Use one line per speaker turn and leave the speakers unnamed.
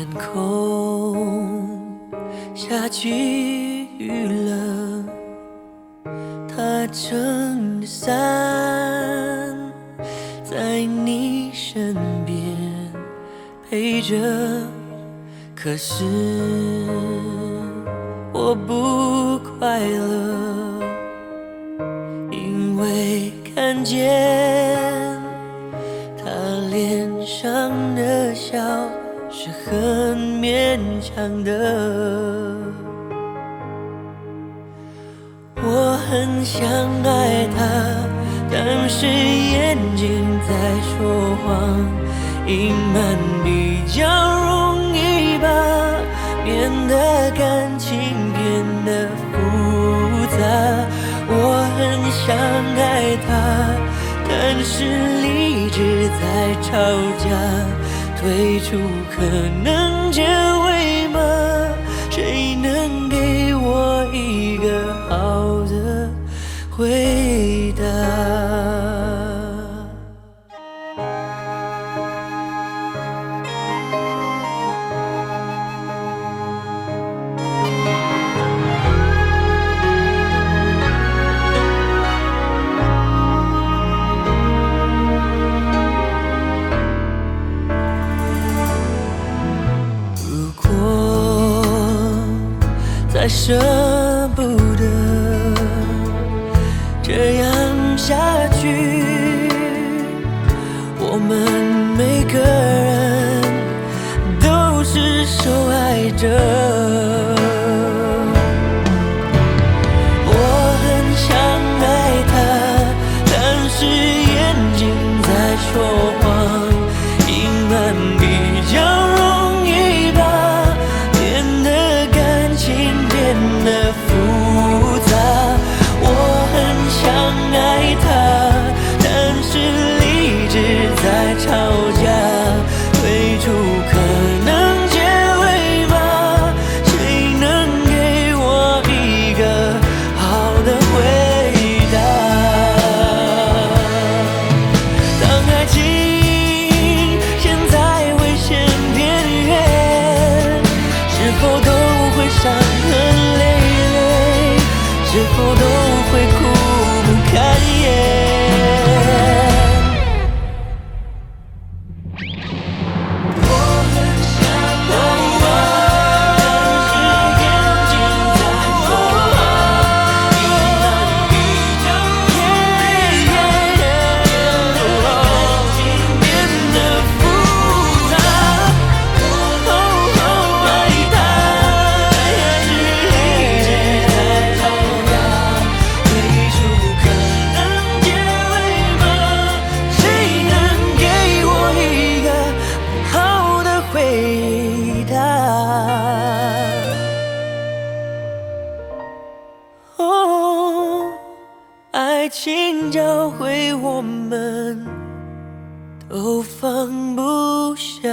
天空下起雨了，他撑着伞在你身边陪着，可是我不快乐，因为看见他脸上的笑是很勉强的。我很想爱他，但是眼睛在说谎，隐瞒比较容易吧，免得感情变得复杂。我很想爱他，但是理智在吵架，退出可能结尾吗？谁能给我一个好的回再舍不得这样下去，我们每个人都是受害者。我很想爱他，但是眼睛在说谎，是否都教会我们都放不下。